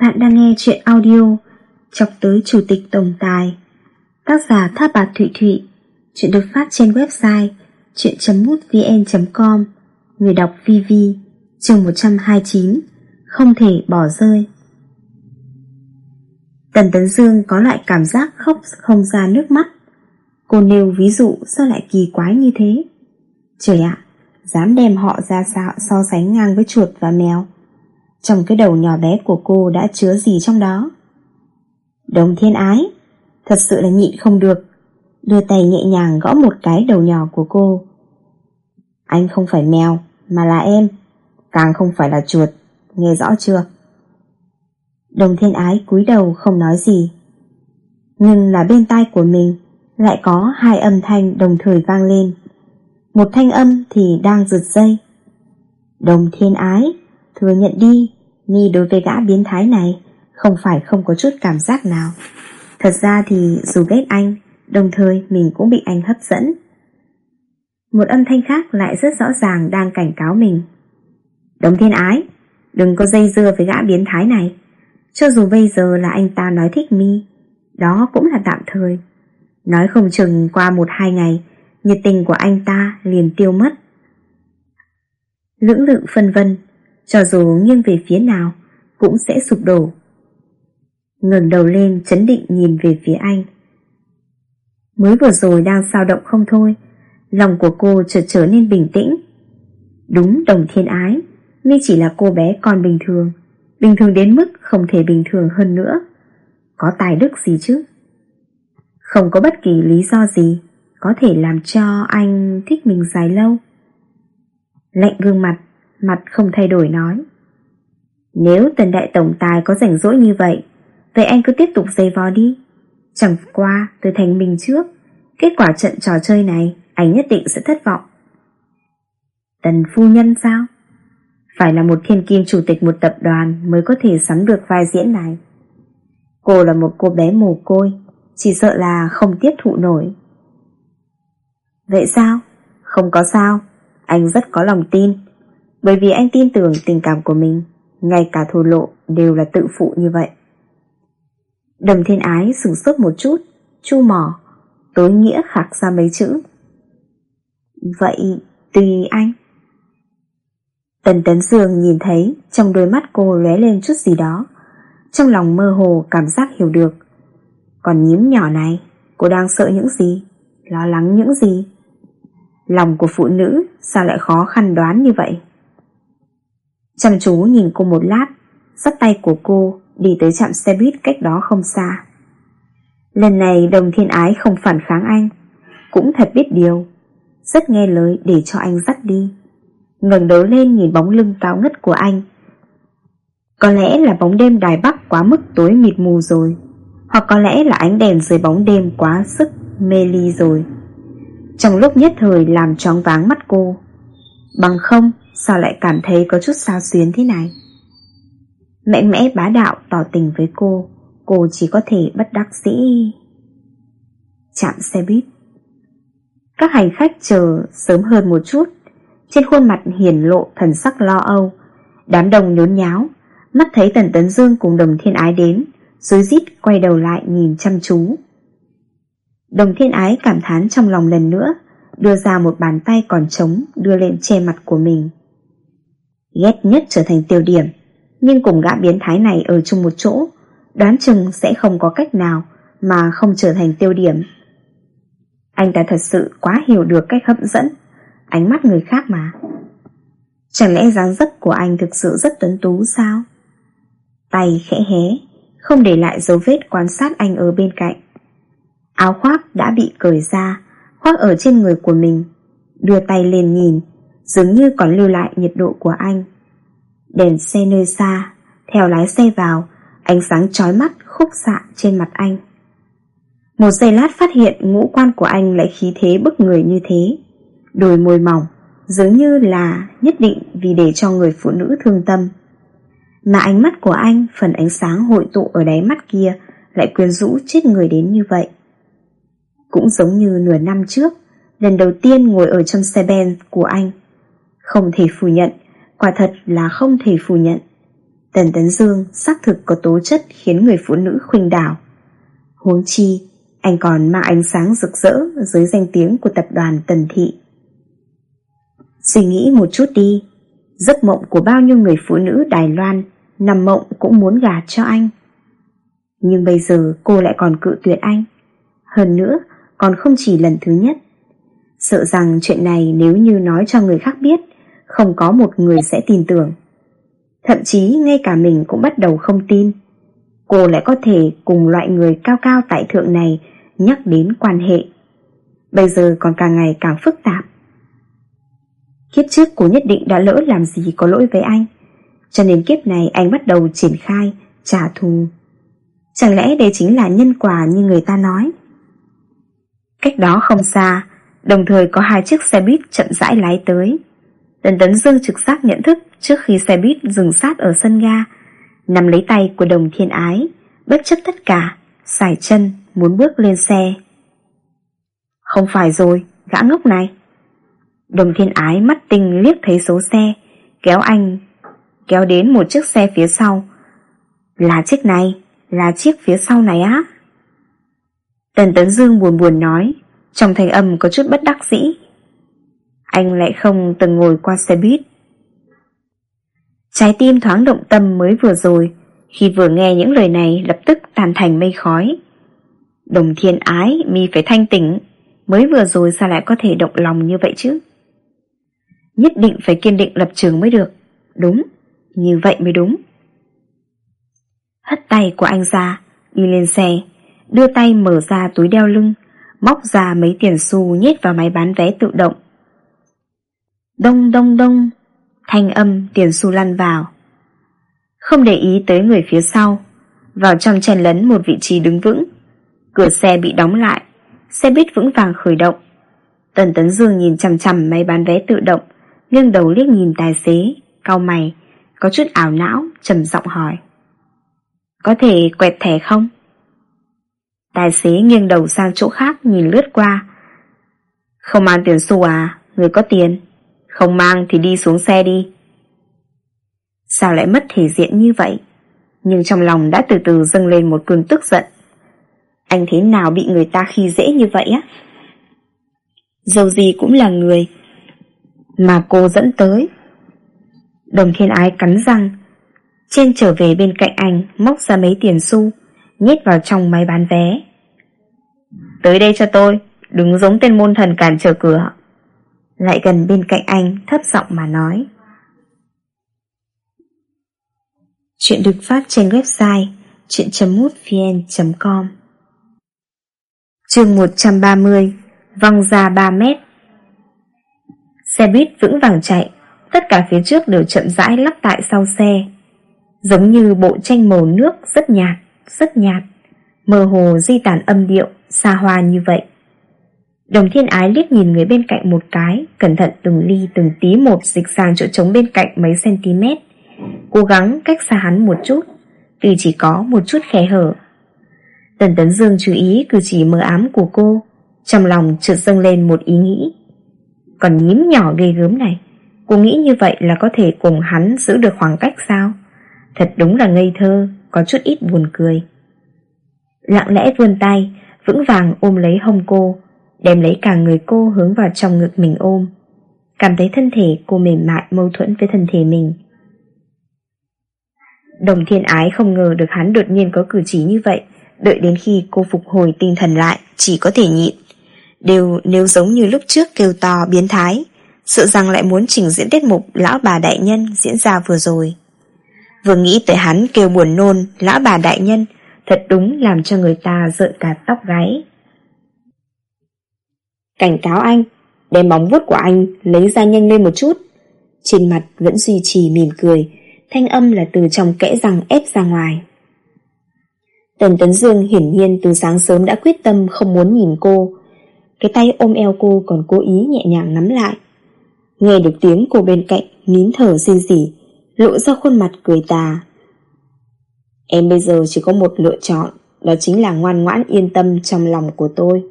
Bạn đang nghe chuyện audio Chọc tới Chủ tịch Tổng Tài, Tác giả Tháp Bạc Thụy Thụy, Chuyện được phát trên website chuyện.mútvn.com Người đọc VV chương 129 Không thể bỏ rơi. Tần Tấn Dương có loại cảm giác khóc không ra nước mắt. Cô nêu ví dụ sao lại kỳ quái như thế. Trời ạ, Dám đem họ ra sao so sánh ngang với chuột và mèo trong cái đầu nhỏ bé của cô đã chứa gì trong đó. Đồng thiên ái, Thật sự là nhịn không được, Đưa tay nhẹ nhàng gõ một cái đầu nhỏ của cô. Anh không phải mèo, Mà là em, Càng không phải là chuột, Nghe rõ chưa? Đồng thiên ái cúi đầu không nói gì. Nhưng là bên tai của mình Lại có hai âm thanh đồng thời vang lên. Một thanh âm thì đang giật dây. Đồng thiên ái, Thừa nhận đi Nhi đối với gã biến thái này, Không phải không có chút cảm giác nào. Thật ra thì dù ghét anh, Đồng thời mình cũng bị anh hấp dẫn. Một âm thanh khác lại rất rõ ràng đang cảnh cáo mình. Đồng thiên ái, Đừng có dây dưa với gã biến thái này. Cho dù bây giờ là anh ta nói thích mi, Đó cũng là tạm thời. Nói không chừng qua một hai ngày, Nhiệt tình của anh ta liền tiêu mất. Lưỡng lự phân vân cho dù nghiêng về phía nào cũng sẽ sụp đổ. ngẩng đầu lên chấn định nhìn về phía anh. Mới vừa rồi đang sao động không thôi, lòng của cô chợt trở nên bình tĩnh. Đúng đồng thiên ái, mi chỉ là cô bé con bình thường, bình thường đến mức không thể bình thường hơn nữa. Có tài đức gì chứ? Không có bất kỳ lý do gì có thể làm cho anh thích mình dài lâu. Lạnh gương mặt, mặt không thay đổi nói. Nếu tần đại tổng tài có rảnh rỗi như vậy, vậy anh cứ tiếp tục dây vò đi. Chẳng qua tôi thành mình trước, kết quả trận trò chơi này anh nhất định sẽ thất vọng. Tần phu nhân sao? Phải là một thiên kim chủ tịch một tập đoàn mới có thể sắm được vai diễn này. Cô là một cô bé mồ côi, chỉ sợ là không tiếp thụ nổi. Vậy sao? Không có sao, anh rất có lòng tin bởi vì anh tin tưởng tình cảm của mình, Ngay cả thổ lộ đều là tự phụ như vậy. Đầm thiên ái sửng sốt một chút, Chu mỏ, Tối nghĩa khắc ra mấy chữ. Vậy tùy anh. Tần Tấn Dương nhìn thấy, Trong đôi mắt cô lóe lên chút gì đó. Trong lòng mơ hồ, cảm giác hiểu được. Còn nhím nhỏ này, Cô đang sợ những gì? Lo lắng những gì? Lòng của phụ nữ Sao lại khó khăn đoán như vậy? Chăm chú nhìn cô một lát Sắt tay của cô Đi tới trạm xe buýt cách đó không xa. Lần này đồng thiên ái không phản kháng anh, Cũng thật biết điều, Rất nghe lời để cho anh dắt đi. Ngẩng đầu lên nhìn bóng lưng cao ngất của anh. Có lẽ là bóng đêm Đài Bắc quá mức tối mịt mù rồi, Hoặc có lẽ là ánh đèn dưới bóng đêm quá sức mê ly rồi. Trong lúc nhất thời làm choáng váng mắt cô. Bằng không Sao lại cảm thấy có chút sao xuyến thế này? Mạnh mẽ bá đạo tỏ tình với cô Cô chỉ có thể bất đắc dĩ. Chạm xe buýt. Các hành khách chờ sớm hơn một chút. Trên khuôn mặt hiển lộ thần sắc lo âu. Đám đông nhốn nháo. Mắt thấy Tần Tấn Dương cùng đồng thiên ái đến dưới rít quay đầu lại nhìn chăm chú. Đồng thiên ái cảm thán trong lòng lần nữa, Đưa ra một bàn tay còn trống Đưa lên che mặt của mình ghét nhất trở thành tiêu điểm, nhưng cùng gã biến thái này ở chung một chỗ, đoán chừng sẽ không có cách nào mà không trở thành tiêu điểm. Anh ta thật sự quá hiểu được cách hấp dẫn, ánh mắt người khác mà. Chẳng lẽ dáng dấp của anh thực sự rất tuấn tú sao? Tay khẽ hé, không để lại dấu vết quan sát anh ở bên cạnh. Áo khoác đã bị cởi ra, khoác ở trên người của mình. Đưa tay lên nhìn, dường như còn lưu lại nhiệt độ của anh. Đèn xe nơi xa, theo lái xe vào, ánh sáng chói mắt khúc xạ trên mặt anh. Một giây lát phát hiện ngũ quan của anh lại khí thế bức người như thế. Đôi môi mỏng, dường như là nhất định vì để cho người phụ nữ thương tâm. Mà ánh mắt của anh, phần ánh sáng hội tụ ở đáy mắt kia lại quyến rũ chết người đến như vậy. Cũng giống như nửa năm trước, lần đầu tiên ngồi ở trong xe ben của anh, không thể phủ nhận, quả thật là không thể phủ nhận. Tần Tấn Dương xác thực có tố chất khiến người phụ nữ khuynh đảo. Huống chi, anh còn mang ánh sáng rực rỡ dưới danh tiếng của tập đoàn Tần Thị. Suy nghĩ một chút đi, giấc mộng của bao nhiêu người phụ nữ Đài Loan nằm mộng cũng muốn gả cho anh. Nhưng bây giờ cô lại còn cự tuyệt anh. Hơn nữa, còn không chỉ lần thứ nhất. Sợ rằng chuyện này nếu như nói cho người khác biết, không có một người sẽ tin tưởng. Thậm chí ngay cả mình cũng bắt đầu không tin. Cô lại có thể cùng loại người cao cao tại thượng này nhắc đến quan hệ. Bây giờ còn càng ngày càng phức tạp. Kiếp trước cô nhất định đã lỡ làm gì có lỗi với anh. Cho nên kiếp này anh bắt đầu triển khai, trả thù. Chẳng lẽ đây chính là nhân quả như người ta nói? Cách đó không xa, đồng thời có hai chiếc xe buýt chậm rãi lái tới. Tần Tấn Dương trực giác nhận thức trước khi xe buýt dừng sát ở sân ga, nắm lấy tay của đồng thiên ái, bất chấp tất cả, xài chân, muốn bước lên xe. Không phải rồi, gã ngốc này. Đồng thiên ái mắt tinh liếc thấy số xe, kéo anh, kéo đến một chiếc xe phía sau. Là chiếc này, là chiếc phía sau này á. Tần Tấn Dương buồn buồn nói, trong thanh âm có chút bất đắc dĩ. Anh lại không từng ngồi qua xe buýt. Trái tim thoáng động tâm mới vừa rồi, khi vừa nghe những lời này lập tức tan thành mây khói. Đồng thiên ái, mi phải thanh tỉnh, mới vừa rồi sao lại có thể động lòng như vậy chứ? Nhất định phải kiên định lập trường mới được, đúng, như vậy mới đúng. Hất tay của anh ra, đi lên xe, đưa tay mở ra túi đeo lưng, móc ra mấy tiền xu nhét vào máy bán vé tự động. Đông đông đông, thanh âm tiền xu lăn vào. Không để ý tới người phía sau, vào trong chen lấn một vị trí đứng vững. Cửa xe bị đóng lại, xe buýt vững vàng khởi động. Tần Tấn Dương nhìn chằm chằm máy bán vé tự động, nghiêng đầu liếc nhìn tài xế, cau mày, có chút ảo não, trầm giọng hỏi. Có thể quẹt thẻ không? Tài xế nghiêng đầu sang chỗ khác nhìn lướt qua. Không mang tiền xu à, người có tiền. Không mang thì đi xuống xe đi. Sao lại mất thể diện như vậy? Nhưng trong lòng đã từ từ dâng lên một cơn tức giận. Anh thế nào bị người ta khi dễ như vậy á? Dầu gì cũng là người mà cô dẫn tới. Đồng thiên ái cắn răng, trên trở về bên cạnh anh móc ra mấy tiền xu, nhét vào trong máy bán vé. Tới đây cho tôi, đừng giống tên môn thần cản trở cửa. Lại gần bên cạnh anh thấp giọng mà nói. Chuyện được phát trên website chuyện.mútvn.com Chương 130 Văng ra 3 mét. Xe buýt vững vàng chạy Tất cả phía trước đều chậm rãi lắp tại sau xe. Giống như bộ tranh màu nước rất nhạt, rất nhạt Mơ hồ di tản âm điệu, xa hoa như vậy. Đồng thiên ái liếc nhìn người bên cạnh một cái, Cẩn thận từng ly từng tí một dịch sang chỗ trống bên cạnh mấy cm Cố gắng cách xa hắn một chút, Vì chỉ có một chút khe hở. Tần Tấn Dương chú ý cử chỉ mờ ám của cô, Trong lòng chợt dâng lên một ý nghĩ. Còn nhím nhỏ ghê gớm này, Cô nghĩ như vậy là có thể cùng hắn giữ được khoảng cách sao? Thật đúng là ngây thơ, Có chút ít buồn cười. Lặng lẽ vươn tay, Vững vàng ôm lấy hông cô Đem lấy cả người cô hướng vào trong ngực mình ôm. Cảm thấy thân thể cô mềm mại, mâu thuẫn với thân thể mình. Đồng thiên ái không ngờ được hắn đột nhiên có cử chỉ như vậy. Đợi đến khi cô phục hồi tinh thần lại, Chỉ có thể nhịn. Đều, nếu giống như lúc trước kêu to, biến thái, Sợ rằng lại muốn trình diễn tiết mục Lão bà đại nhân diễn ra vừa rồi. Vừa nghĩ tới hắn kêu buồn nôn, Lão bà đại nhân, Thật đúng làm cho người ta rợn cả tóc gáy. Cảnh cáo anh Đem móng vuốt của anh lấy ra nhanh lên một chút. Trên mặt vẫn duy trì mỉm cười Thanh âm là từ trong kẽ răng ép ra ngoài. Tần Tấn Dương hiển nhiên từ sáng sớm đã quyết tâm không muốn nhìn cô. Cái tay ôm eo cô còn cố ý nhẹ nhàng nắm lại. Nghe được tiếng cô bên cạnh nín thở xin xỉ, Lộ ra khuôn mặt cười tà. Em bây giờ chỉ có một lựa chọn Đó chính là ngoan ngoãn yên tâm trong lòng của tôi.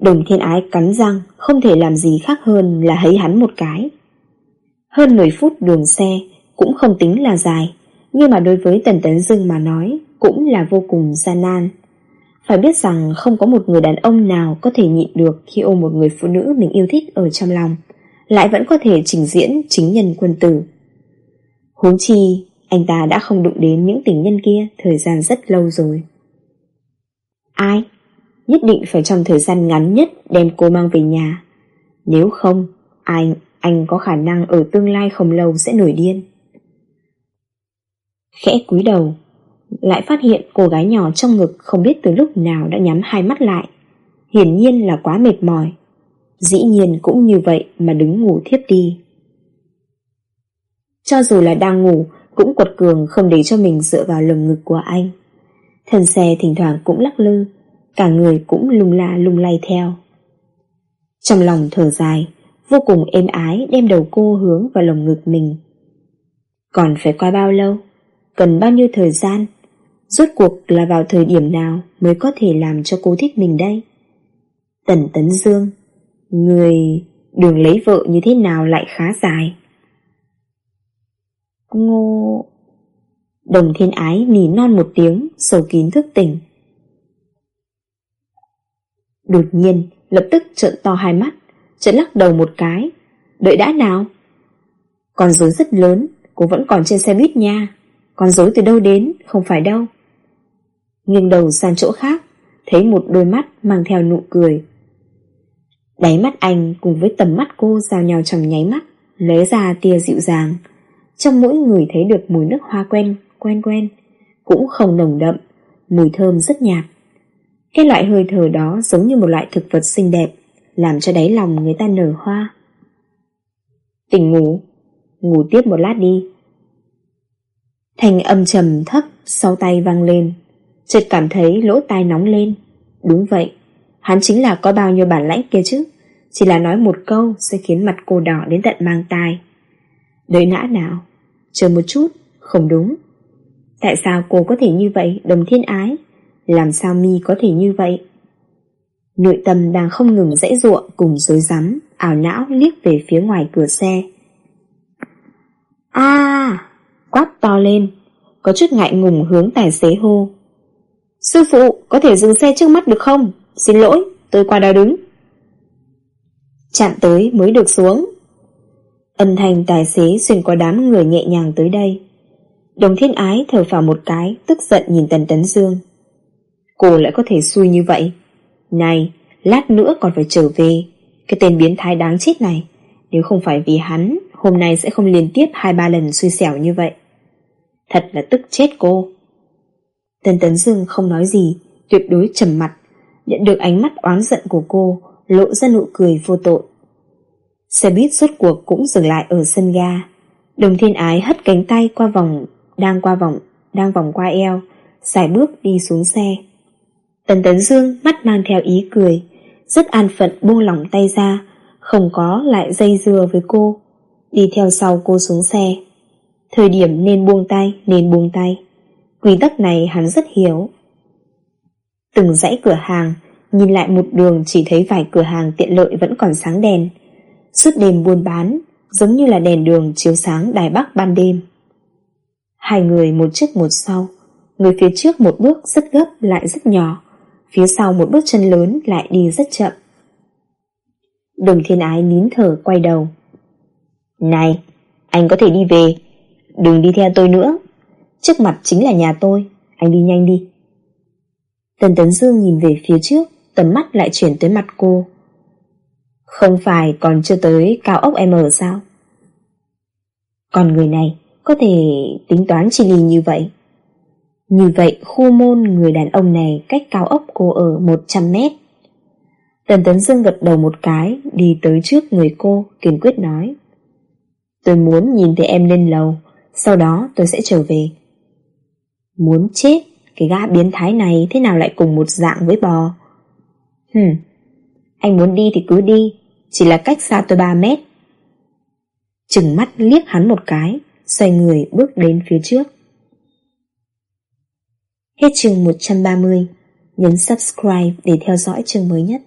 Đồng thiên ái cắn răng, Không thể làm gì khác hơn là hấy hắn một cái. Hơn 10 phút đường xe Cũng không tính là dài, Nhưng mà đối với Tần Tấn Dương mà nói Cũng là vô cùng gian nan. Phải biết rằng không có một người đàn ông nào Có thể nhịn được khi ôm một người phụ nữ Mình yêu thích ở trong lòng, Lại vẫn có thể trình diễn chính nhân quân tử. Huống chi, Anh ta đã không đụng đến những tình nhân kia Thời gian rất lâu rồi. Ai? Nhất định phải trong thời gian ngắn nhất Đem cô mang về nhà. Nếu không Anh, anh có khả năng ở tương lai không lâu sẽ nổi điên. Khẽ cúi đầu Lại phát hiện cô gái nhỏ trong ngực Không biết từ lúc nào đã nhắm hai mắt lại. Hiển nhiên là quá mệt mỏi. Dĩ nhiên cũng như vậy Mà đứng ngủ thiếp đi. Cho dù là đang ngủ Cũng quật cường không để cho mình dựa vào lồng ngực của anh. Thần xe thỉnh thoảng cũng lắc lư Cả người cũng lung la lung lay theo. Trong lòng thở dài, Vô cùng êm ái đem đầu cô hướng vào lồng ngực mình. Còn phải qua bao lâu? Cần bao nhiêu thời gian? Rốt cuộc là vào thời điểm nào Mới có thể làm cho cô thích mình đây? Tần Tấn Dương, Người đường lấy vợ như thế nào lại khá dài? Ngô Đồng thiên ái nỉ non một tiếng Sầu kín thức tỉnh. Đột nhiên, lập tức trợn to hai mắt, Trợn lắc đầu một cái. Đợi đã nào? Con dối rất lớn, Cô vẫn còn trên xe buýt nha. Con dối từ đâu đến, Không phải đâu. Nghiêng đầu sang chỗ khác, Thấy một đôi mắt mang theo nụ cười. Đáy mắt anh cùng với tầm mắt cô giao nhau trong nháy mắt Lấy ra tia dịu dàng. Trong mỗi người thấy được mùi nước hoa quen Quen quen, Cũng không nồng đậm, Mùi thơm rất nhạt. Cái loại hơi thở đó giống như một loại thực vật xinh đẹp, Làm cho đáy lòng người ta nở hoa. Tỉnh ngủ Ngủ tiếp một lát đi. Thành âm trầm thấp Sau tay vang lên, Chợt cảm thấy lỗ tai nóng lên. Đúng vậy, Hắn chính là có bao nhiêu bản lãnh kia chứ? Chỉ là nói một câu sẽ khiến mặt cô đỏ đến tận mang tai. Đợi nã nào, Chờ một chút, Không đúng. Tại sao cô có thể như vậy, Đồng thiên ái? Làm sao mi có thể như vậy? Nội tâm đang không ngừng dãy ruộng Cùng dối rắm, ảo não liếc về phía ngoài cửa xe. A, quát to lên, Có chút ngại ngùng hướng tài xế hô. Sư phụ, có thể dừng xe trước mắt được không? Xin lỗi, tôi qua đó đứng. Chạm tới mới được xuống. Âm thanh tài xế xuyên qua đám người nhẹ nhàng tới đây. Đồng thiên ái thở phào một cái, Tức giận nhìn Tần Tấn Dương. Cô lại có thể xui như vậy. Này, Lát nữa còn phải trở về. Cái tên biến thái đáng chết này, Nếu không phải vì hắn, Hôm nay sẽ không liên tiếp hai ba lần xui xẻo như vậy. Thật là tức chết cô. Tần Tấn Dương không nói gì, Tuyệt đối trầm mặt, Nhận được ánh mắt oán giận của cô, Lộ ra nụ cười vô tội. Xe buýt suốt cuộc cũng dừng lại ở sân ga. Đồng thiên ái hất cánh tay qua vòng, Đang qua vòng, Đang vòng qua eo, Xài bước đi xuống xe. Tần Tấn Dương mắt mang theo ý cười, Rất an phận buông lỏng tay ra, Không có lại dây dưa với cô. Đi theo sau cô xuống xe. Thời điểm nên buông tay, Nên buông tay. Quy tắc này hắn rất hiểu. Từng dãy cửa hàng, Nhìn lại một đường chỉ thấy vài cửa hàng tiện lợi vẫn còn sáng đèn. Suốt đêm buôn bán, Giống như là đèn đường chiếu sáng Đài Bắc ban đêm. Hai người một trước một sau, Người phía trước một bước rất gấp lại rất nhỏ. Phía sau một bước chân lớn lại đi rất chậm. Đường thiên ái nín thở, quay đầu. Này, Anh có thể đi về. Đừng đi theo tôi nữa. Trước mặt chính là nhà tôi. Anh đi nhanh đi. Tần Tấn Dương nhìn về phía trước, Tầm mắt lại chuyển tới mặt cô. Không phải còn chưa tới cao ốc em ở sao? Còn người này Có thể tính toán chi lì như vậy? Như vậy, khu môn người đàn ông này Cách cao ốc cô ở 100 mét. Tần Tấn Dương gật đầu một cái, Đi tới trước người cô, Kiên quyết nói, Tôi muốn nhìn thấy em lên lầu, Sau đó tôi sẽ trở về. Muốn chết? Cái gã biến thái này thế nào lại cùng một dạng với bò? Hừm, Anh muốn đi thì cứ đi, Chỉ là cách xa tôi 3 mét. Chừng mắt liếc hắn một cái, Xoay người bước đến phía trước. Hết chương 130 Nhấn subscribe để theo dõi chương mới nhất.